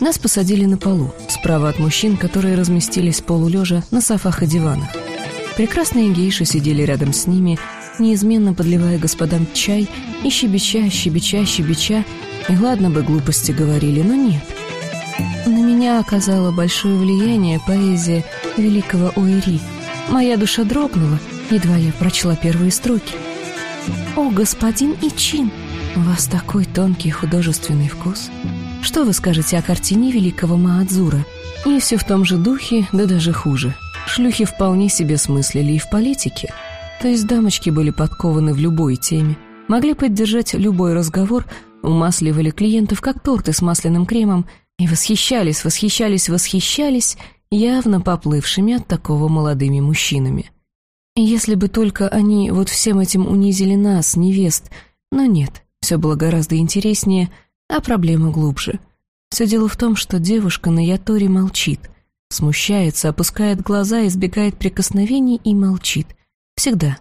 Нас посадили на полу, справа от мужчин, которые разместились полулежа на софах и диванах. Прекрасные гейши сидели рядом с ними, неизменно подливая господам чай и щебеча, щебеча, щебеча, и ладно бы глупости говорили, но нет. На меня оказала большое влияние поэзия великого Уэри. Моя душа дрогнула, едва я прочла первые строки. «О, господин Ичин, у вас такой тонкий художественный вкус!» Что вы скажете о картине великого Маадзура? И все в том же духе, да даже хуже. Шлюхи вполне себе смыслили и в политике. То есть дамочки были подкованы в любой теме, могли поддержать любой разговор, умасливали клиентов как торты с масляным кремом и восхищались, восхищались, восхищались явно поплывшими от такого молодыми мужчинами. Если бы только они вот всем этим унизили нас, невест, но нет, все было гораздо интереснее — а проблема глубже. Все дело в том, что девушка на Яторе молчит, смущается, опускает глаза, избегает прикосновений и молчит. Всегда.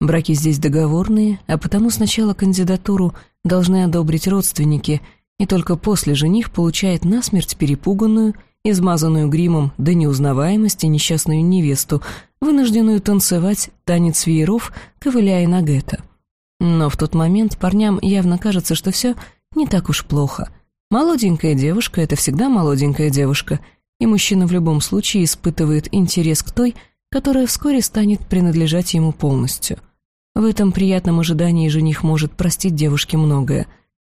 Браки здесь договорные, а потому сначала кандидатуру должны одобрить родственники, и только после жених получает насмерть перепуганную, измазанную гримом до неузнаваемости несчастную невесту, вынужденную танцевать танец вееров, ковыляя на гетто. Но в тот момент парням явно кажется, что все — не так уж плохо. Молоденькая девушка — это всегда молоденькая девушка, и мужчина в любом случае испытывает интерес к той, которая вскоре станет принадлежать ему полностью. В этом приятном ожидании жених может простить девушке многое.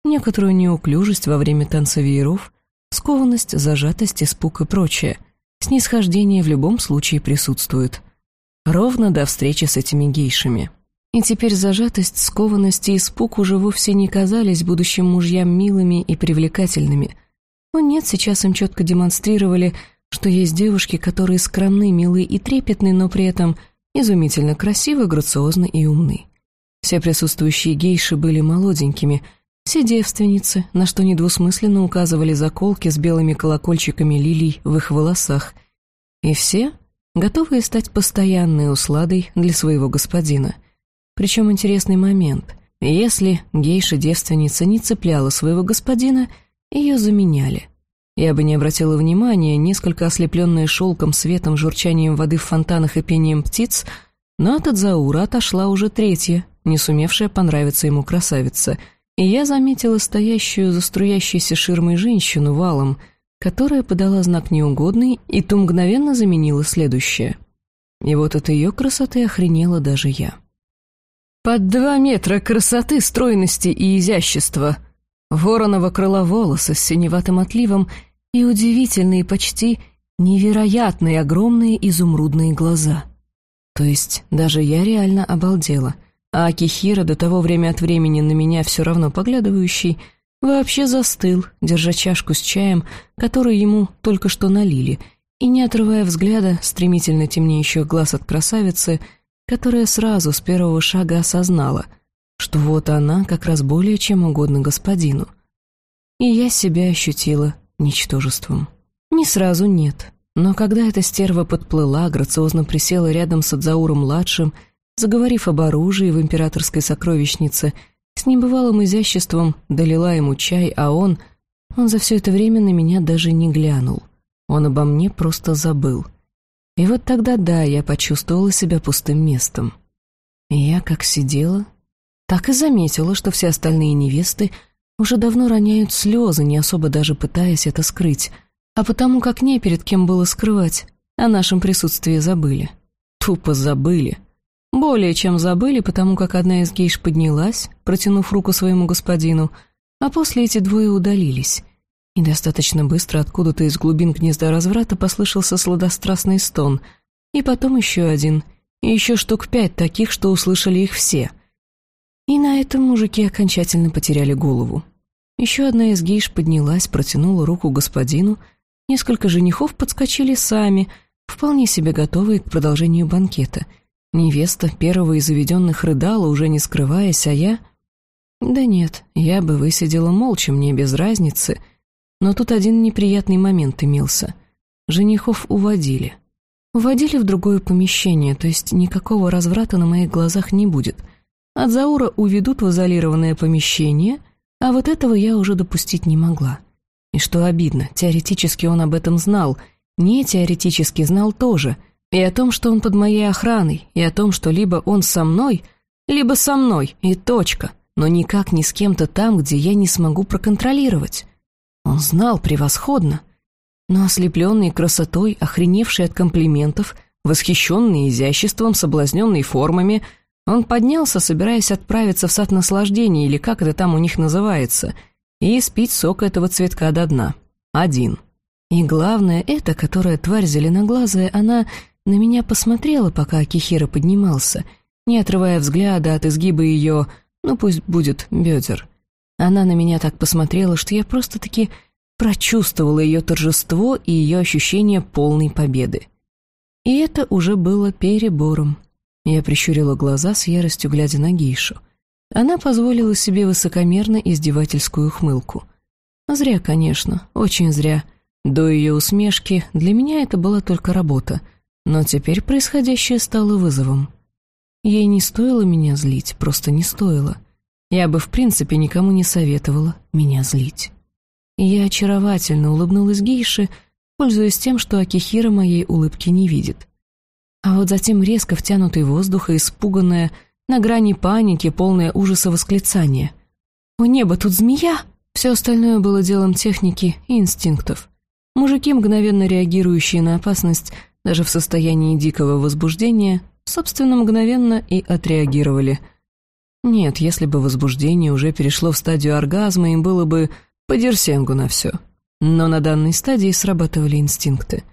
Некоторую неуклюжесть во время танца вееров, скованность, зажатость, испуг и прочее. Снисхождение в любом случае присутствует. Ровно до встречи с этими гейшами. И теперь зажатость, скованность и испуг уже вовсе не казались будущим мужьям милыми и привлекательными. Но нет, сейчас им четко демонстрировали, что есть девушки, которые скромны, милы и трепетны, но при этом изумительно красивы, грациозны и умны. Все присутствующие гейши были молоденькими, все девственницы, на что недвусмысленно указывали заколки с белыми колокольчиками лилий в их волосах. И все готовые стать постоянной усладой для своего господина. Причем интересный момент. Если гейша-девственница не цепляла своего господина, ее заменяли. Я бы не обратила внимания, несколько ослепленная шелком, светом, журчанием воды в фонтанах и пением птиц, но от Адзаура отошла уже третья, не сумевшая понравиться ему красавица, и я заметила стоящую за струящейся ширмой женщину валом, которая подала знак неугодный, и ту мгновенно заменила следующее. И вот от ее красоты охренела даже я. Под два метра красоты, стройности и изящества. Вороново крыло волоса с синеватым отливом и удивительные, почти невероятные огромные изумрудные глаза. То есть даже я реально обалдела, а Акихира, до того время от времени на меня все равно поглядывающий, вообще застыл, держа чашку с чаем, который ему только что налили, и, не отрывая взгляда, стремительно темнеющих глаз от красавицы, которая сразу с первого шага осознала, что вот она как раз более чем угодно господину. И я себя ощутила ничтожеством. Не сразу нет, но когда эта стерва подплыла, грациозно присела рядом с Адзауром-младшим, заговорив об оружии в императорской сокровищнице, с небывалым изяществом долила ему чай, а он... Он за все это время на меня даже не глянул. Он обо мне просто забыл. И вот тогда, да, я почувствовала себя пустым местом. И я как сидела, так и заметила, что все остальные невесты уже давно роняют слезы, не особо даже пытаясь это скрыть, а потому как не перед кем было скрывать, о нашем присутствии забыли. Тупо забыли. Более чем забыли, потому как одна из гейш поднялась, протянув руку своему господину, а после эти двое удалились, и достаточно быстро откуда-то из глубин гнезда разврата послышался сладострастный стон, и потом еще один, и еще штук пять таких, что услышали их все. И на этом мужики окончательно потеряли голову. Еще одна из гейш поднялась, протянула руку господину, несколько женихов подскочили сами, вполне себе готовые к продолжению банкета. Невеста первого из заведенных рыдала, уже не скрываясь, а я... Да нет, я бы высидела молча, мне без разницы — но тут один неприятный момент имелся. Женихов уводили. Уводили в другое помещение, то есть никакого разврата на моих глазах не будет. От Заура уведут в изолированное помещение, а вот этого я уже допустить не могла. И что обидно, теоретически он об этом знал, не теоретически знал тоже, и о том, что он под моей охраной, и о том, что либо он со мной, либо со мной, и точка, но никак не с кем-то там, где я не смогу проконтролировать. Он знал превосходно, но ослепленный красотой, охреневший от комплиментов, восхищенный изяществом, соблазненный формами, он поднялся, собираясь отправиться в сад наслаждений, или как это там у них называется — и спить сок этого цветка до дна. Один. И главное, это, которая тварь зеленоглазая, она на меня посмотрела, пока Акихира поднимался, не отрывая взгляда от изгиба ее, ну пусть будет, бедер. Она на меня так посмотрела, что я просто-таки прочувствовала ее торжество и ее ощущение полной победы. И это уже было перебором. Я прищурила глаза с яростью, глядя на гейшу — она позволила себе высокомерно издевательскую ухмылку. Зря, конечно, очень зря. До ее усмешки для меня это была только работа, но теперь происходящее стало вызовом. Ей не стоило меня злить, просто не стоило. Я бы в принципе никому не советовала меня злить. Я очаровательно улыбнулась гейше, пользуясь тем, что Акихира моей улыбки не видит. А вот затем резко втянутый воздух и испуганная, на грани паники, полное ужаса восклицание. «О небо, тут змея!» Все остальное было делом техники и инстинктов. Мужики, мгновенно реагирующие на опасность, даже в состоянии дикого возбуждения, собственно, мгновенно и отреагировали. Нет, если бы возбуждение уже перешло в стадию оргазма, им было бы по дерсенгу на все. Но на данной стадии срабатывали инстинкты.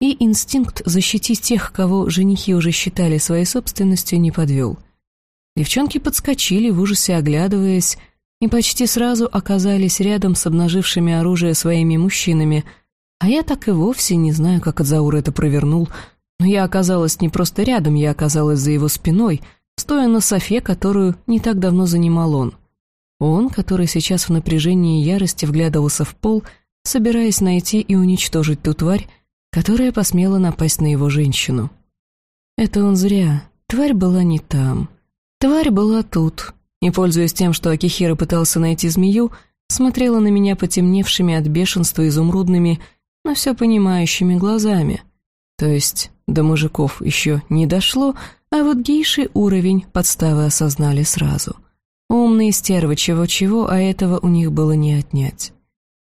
И инстинкт защитить тех, кого женихи уже считали своей собственностью, не подвел — Девчонки подскочили, в ужасе оглядываясь, и почти сразу оказались рядом с обнажившими оружие своими мужчинами, а я так и вовсе не знаю, как Адзаур это провернул, но я оказалась не просто рядом, я оказалась за его спиной, стоя на софе, которую не так давно занимал он. Он, который сейчас в напряжении и ярости вглядывался в пол, собираясь найти и уничтожить ту тварь, которая посмела напасть на его женщину. Это он зря. Тварь была не там. Тварь была тут, и, пользуясь тем, что Акихира пытался найти змею, смотрела на меня потемневшими от бешенства изумрудными, но все понимающими глазами. То есть до мужиков еще не дошло, а вот гейши уровень подставы осознали сразу. Умные стервы чего-чего, а этого у них было не отнять.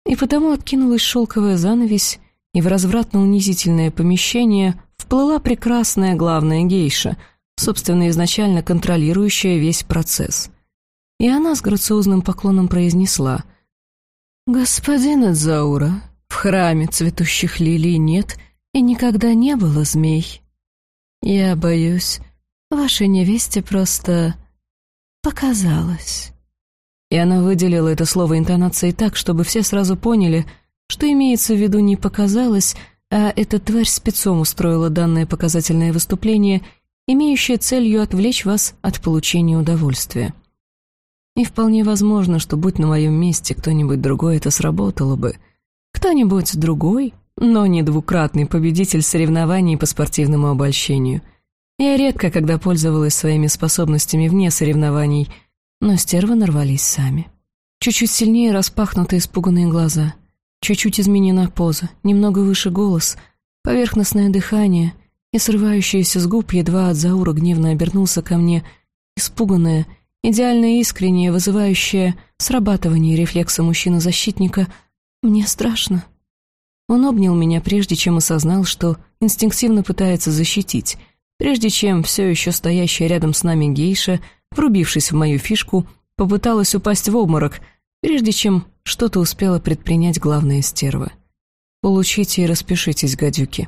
И потому откинулась шелковая занавесь, и в развратно-унизительное помещение вплыла прекрасная главная гейша — собственно, изначально контролирующая весь процесс. И она с грациозным поклоном произнесла «Господин Эдзаура, в храме цветущих лилий нет и никогда не было змей. Я боюсь, вашей невесте просто показалось». И она выделила это слово интонацией так, чтобы все сразу поняли, что имеется в виду не «показалось», а эта тварь спецом устроила данное показательное выступление имеющая целью отвлечь вас от получения удовольствия. И вполне возможно, что будь на моем месте кто-нибудь другой, это сработало бы. Кто-нибудь другой, но не двукратный победитель соревнований по спортивному обольщению. Я редко когда пользовалась своими способностями вне соревнований, но стервы нарвались сами. Чуть-чуть сильнее распахнуты испуганные глаза, чуть-чуть изменена поза, немного выше голос, поверхностное дыхание — и срывающаяся с губ едва от Заура гневно обернулся ко мне, испуганная, идеально искренняя, вызывающая срабатывание рефлекса мужчины-защитника. «Мне страшно». Он обнял меня, прежде чем осознал, что инстинктивно пытается защитить, прежде чем все еще стоящая рядом с нами гейша, врубившись в мою фишку, попыталась упасть в обморок, прежде чем что-то успела предпринять главная стерва. «Получите и распишитесь, гадюки».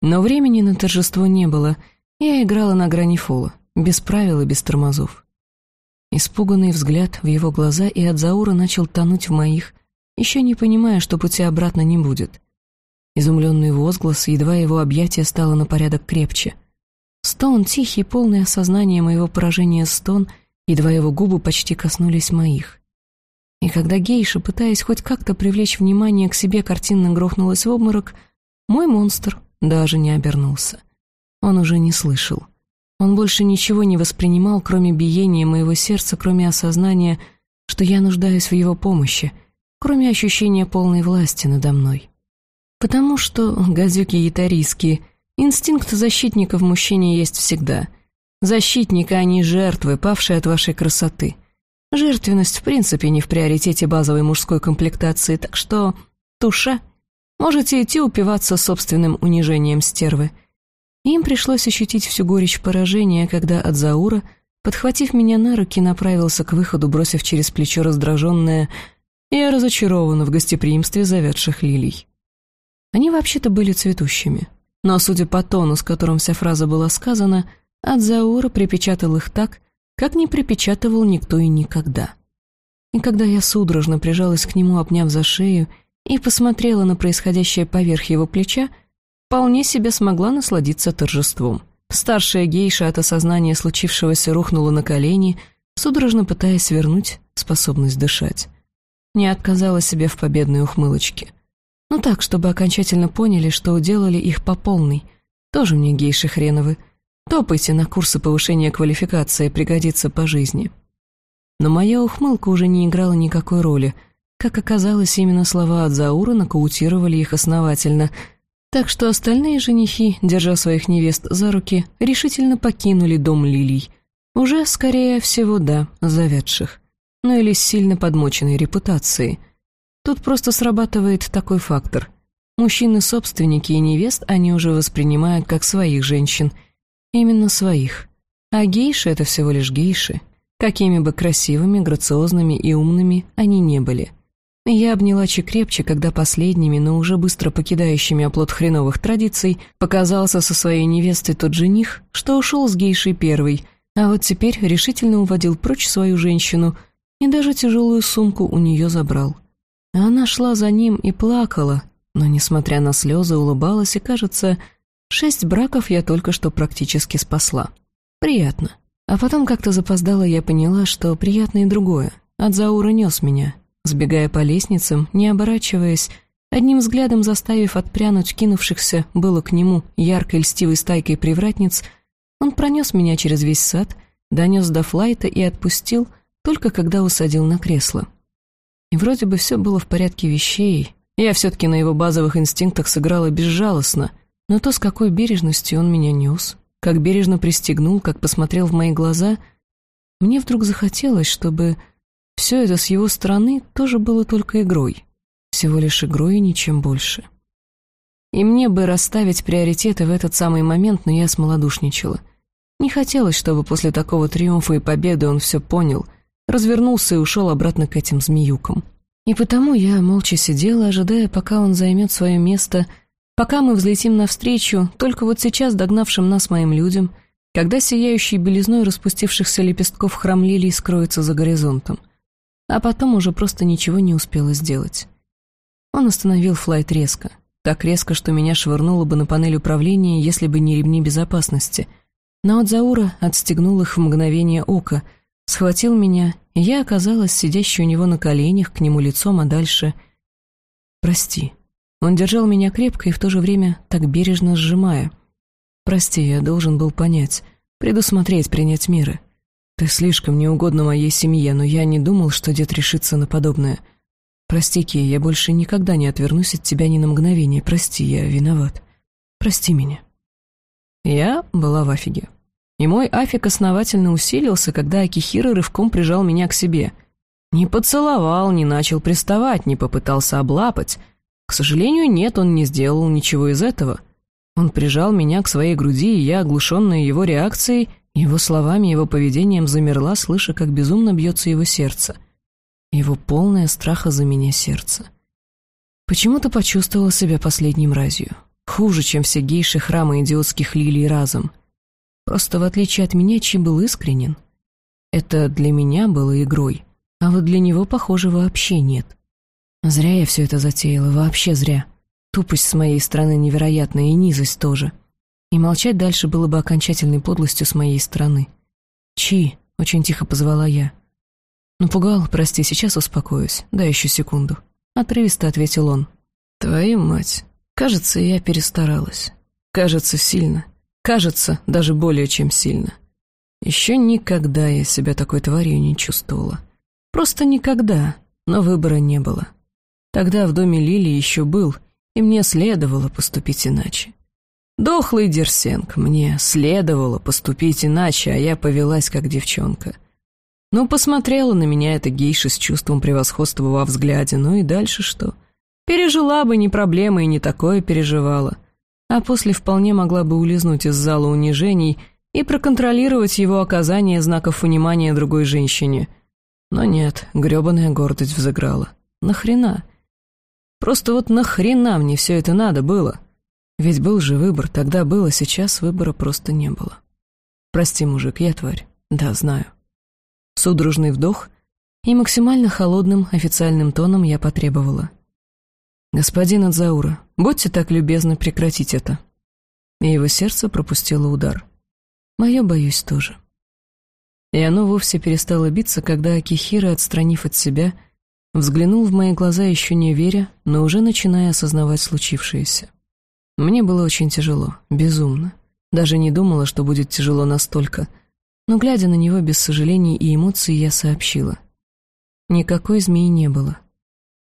Но времени на торжество не было, я играла на грани фола, без правил и без тормозов. Испуганный взгляд в его глаза и от Заура начал тонуть в моих, еще не понимая, что пути обратно не будет. Изумленный возглас, едва его объятие стало на порядок крепче. Стон, тихий, полный осознания моего поражения стон, едва его губы почти коснулись моих. И когда гейша, пытаясь хоть как-то привлечь внимание к себе, картинно грохнулась в обморок, мой монстр, даже не обернулся. Он уже не слышал. Он больше ничего не воспринимал, кроме биения моего сердца, кроме осознания, что я нуждаюсь в его помощи, кроме ощущения полной власти надо мной. Потому что, газюки ятарийские, инстинкт защитника в мужчине есть всегда. Защитника, а не жертвы, павшие от вашей красоты. Жертвенность в принципе не в приоритете базовой мужской комплектации, так что туша. Можете идти упиваться собственным унижением стервы. Им пришлось ощутить всю горечь поражения, когда от Заура, подхватив меня на руки, направился к выходу, бросив через плечо раздраженное «Я разочарована в гостеприимстве завядших лилий». Они вообще-то были цветущими. Но, судя по тону, с которым вся фраза была сказана, Адзаура припечатал их так, как не припечатывал никто и никогда. И когда я судорожно прижалась к нему, обняв за шею, и посмотрела на происходящее поверх его плеча, вполне себе смогла насладиться торжеством. Старшая гейша от осознания случившегося рухнула на колени, судорожно пытаясь вернуть способность дышать. Не отказала себе в победной ухмылочке. Ну так, чтобы окончательно поняли, что уделали их по полной. Тоже мне гейши хреновы. Топайте на курсы повышения квалификации, пригодится по жизни. Но моя ухмылка уже не играла никакой роли. Как оказалось, именно слова от Заура нокаутировали их основательно. Так что остальные женихи, держа своих невест за руки, решительно покинули дом лилий. Уже, скорее всего, да, завядших. Ну или с сильно подмоченной репутацией – Тут просто срабатывает такой фактор. Мужчины-собственники и невест они уже воспринимают как своих женщин. Именно своих. А гейши — это всего лишь гейши. Какими бы красивыми, грациозными и умными они не были. Я обняла Чи крепче, когда последними, но уже быстро покидающими оплот хреновых традиций, показался со своей невестой тот жених, что ушел с гейшей первый, а вот теперь решительно уводил прочь свою женщину и даже тяжелую сумку у нее забрал. Она шла за ним и плакала, но, несмотря на слезы, улыбалась, и, кажется, шесть браков я только что практически спасла. Приятно. А потом как-то запоздала я поняла, что приятно и другое. От Заура нес меня, сбегая по лестницам, не оборачиваясь, одним взглядом заставив отпрянуть кинувшихся было к нему яркой льстивой стайкой привратниц, он пронес меня через весь сад, донес до флайта и отпустил, только когда усадил на кресло. И вроде бы все было в порядке вещей. Я все-таки на его базовых инстинктах сыграла безжалостно, но то, с какой бережностью он меня нес, как бережно пристегнул, как посмотрел в мои глаза, мне вдруг захотелось, чтобы все это с его стороны тоже было только игрой. Всего лишь игрой и ничем больше. И мне бы расставить приоритеты в этот самый момент, но я смолодушничала. Не хотелось, чтобы после такого триумфа и победы он все понял — развернулся и ушел обратно к этим змеюкам. И потому я молча сидела, ожидая, пока он займет свое место, пока мы взлетим навстречу, только вот сейчас догнавшим нас моим людям, когда сияющий белизной распустившихся лепестков храм лилий скроется за горизонтом. А потом уже просто ничего не успела сделать. Он остановил флайт резко. Так резко, что меня швырнуло бы на панель управления, если бы не ремни безопасности. Но от Заура отстегнул их в мгновение ока — схватил меня, и я оказалась сидящей у него на коленях, к нему лицом, а дальше... «Прости». Он держал меня крепко и в то же время так бережно сжимая. «Прости, я должен был понять, предусмотреть, принять меры. Ты слишком неугодна моей семье, но я не думал, что дед решится на подобное. Прости, Ки, я больше никогда не отвернусь от тебя ни на мгновение. Прости, я виноват. Прости меня». Я была в афиге. И мой афик основательно усилился, когда Акихира рывком прижал меня к себе. Не поцеловал, не начал приставать, не попытался облапать. К сожалению, нет, он не сделал ничего из этого. Он прижал меня к своей груди, и я, оглушенная его реакцией, его словами, его поведением замерла, слыша, как безумно бьется его сердце. Его полное страха за меня сердце. Почему-то почувствовала себя последней мразью. Хуже, чем все гейши храма идиотских лилий разом. Просто в отличие от меня, Чи был искренен. Это для меня было игрой, а вот для него, похоже, вообще нет. Зря я все это затеяла, вообще зря. Тупость с моей стороны невероятная и низость тоже. И молчать дальше было бы окончательной подлостью с моей стороны. «Чи», — очень тихо позвала я. «Напугал, прости, сейчас успокоюсь. Дай еще секунду». Отрывисто ответил он. «Твою мать, кажется, я перестаралась. Кажется, сильно. Кажется, даже более чем сильно. Еще никогда я себя такой тварью не чувствовала. Просто никогда, но выбора не было. Тогда в доме Лили еще был, и мне следовало поступить иначе. Дохлый Дерсенк, мне следовало поступить иначе, а я повелась как девчонка. Ну, посмотрела на меня эта гейша с чувством превосходства во взгляде, ну и дальше что? Пережила бы, не проблема, и не такое переживала. А после вполне могла бы улизнуть из зала унижений и проконтролировать его оказание знаков внимания другой женщине. Но нет, грёбаная гордость взыграла. Нахрена? Просто вот нахрена мне все это надо было? Ведь был же выбор, тогда было, сейчас выбора просто не было. Прости, мужик, я тварь. Да, знаю. Судорожный вдох, и максимально холодным официальным тоном я потребовала. «Господин Адзаура, будьте так любезны прекратить это». И его сердце пропустило удар. Мое, боюсь, тоже. И оно вовсе перестало биться, когда Акихира, отстранив от себя, взглянул в мои глаза еще не веря, но уже начиная осознавать случившееся. Мне было очень тяжело, безумно. Даже не думала, что будет тяжело настолько — но, глядя на него без сожалений и эмоций, я сообщила. Никакой змеи не было.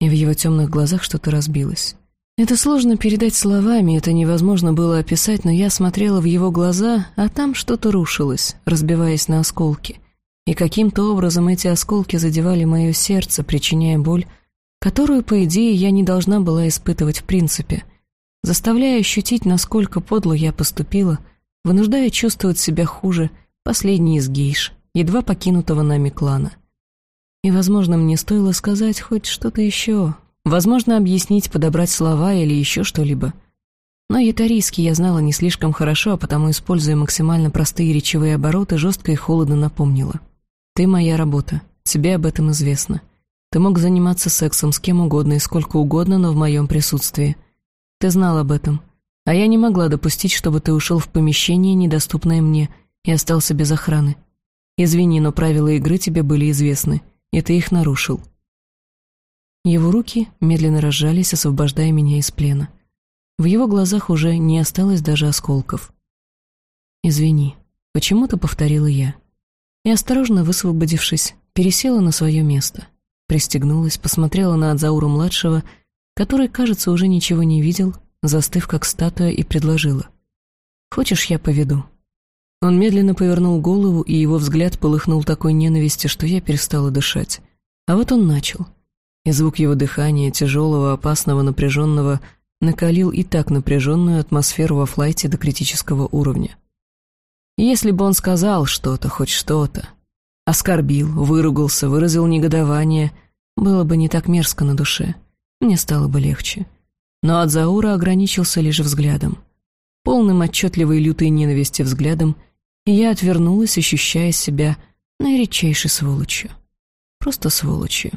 И в его темных глазах что-то разбилось. Это сложно передать словами, это невозможно было описать, но я смотрела в его глаза, а там что-то рушилось, разбиваясь на осколки. И каким-то образом эти осколки задевали мое сердце, причиняя боль, которую, по идее, я не должна была испытывать в принципе, заставляя ощутить, насколько подло я поступила, вынуждая чувствовать себя хуже — последний из гейш, едва покинутого нами клана. И, возможно, мне стоило сказать хоть что-то еще, возможно, объяснить, подобрать слова или еще что-либо. Но ятарийский я знала не слишком хорошо, а потому, используя максимально простые речевые обороты, жестко и холодно напомнила. «Ты моя работа, тебе об этом известно. Ты мог заниматься сексом с кем угодно и сколько угодно, но в моем присутствии. Ты знал об этом, а я не могла допустить, чтобы ты ушел в помещение, недоступное мне, — и остался без охраны. Извини, но правила игры тебе были известны, и ты их нарушил». Его руки медленно разжались, освобождая меня из плена. В его глазах уже не осталось даже осколков. «Извини», — почему-то повторила я. И, осторожно высвободившись, пересела на свое место. Пристегнулась, посмотрела на Адзауру-младшего, который, кажется, уже ничего не видел, застыв как статуя, и предложила. «Хочешь, я поведу?» Он медленно повернул голову, и его взгляд полыхнул такой ненависти, что я перестала дышать. А вот он начал. И звук его дыхания, тяжелого, опасного, напряженного, накалил и так напряженную атмосферу во флайте до критического уровня. Если бы он сказал что-то, хоть что-то, оскорбил, выругался, выразил негодование, было бы не так мерзко на душе, мне стало бы легче. Но Адзаура ограничился лишь взглядом. Полным отчетливой лютой ненависти взглядом — и я отвернулась, ощущая себя наиречайшей сволочью. Просто сволочью.